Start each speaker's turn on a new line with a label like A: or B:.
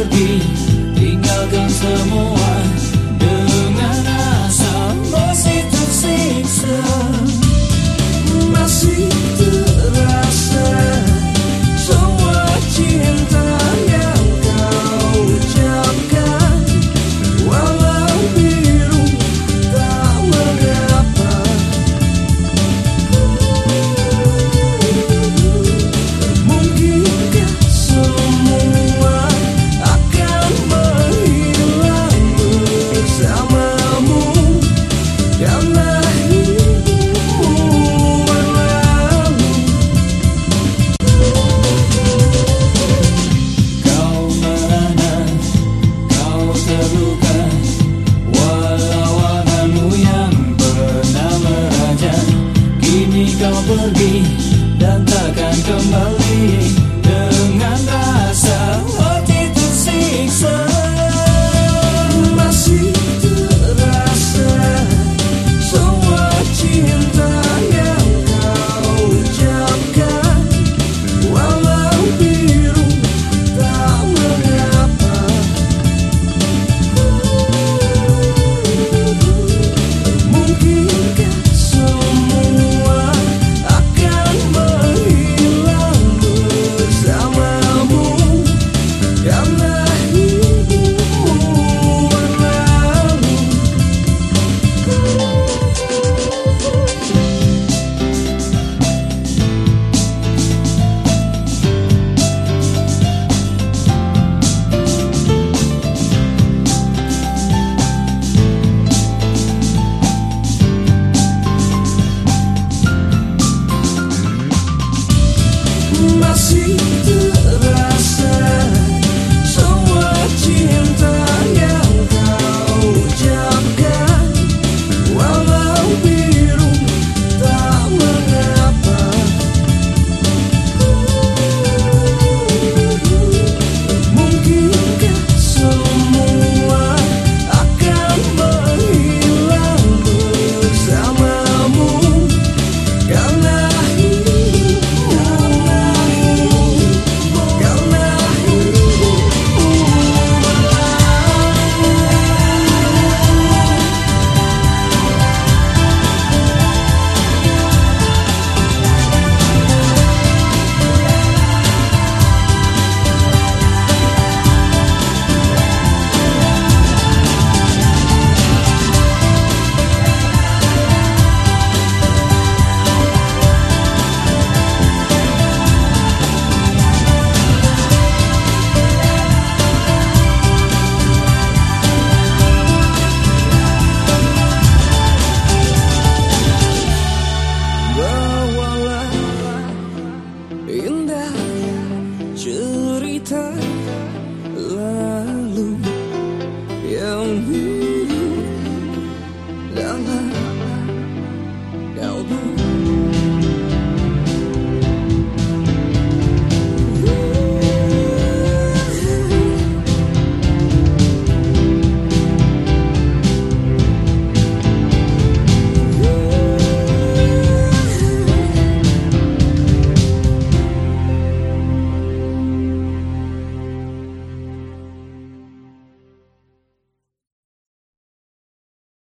A: perdi kau pergi dan takkan kembali dengan tak see indah cerita.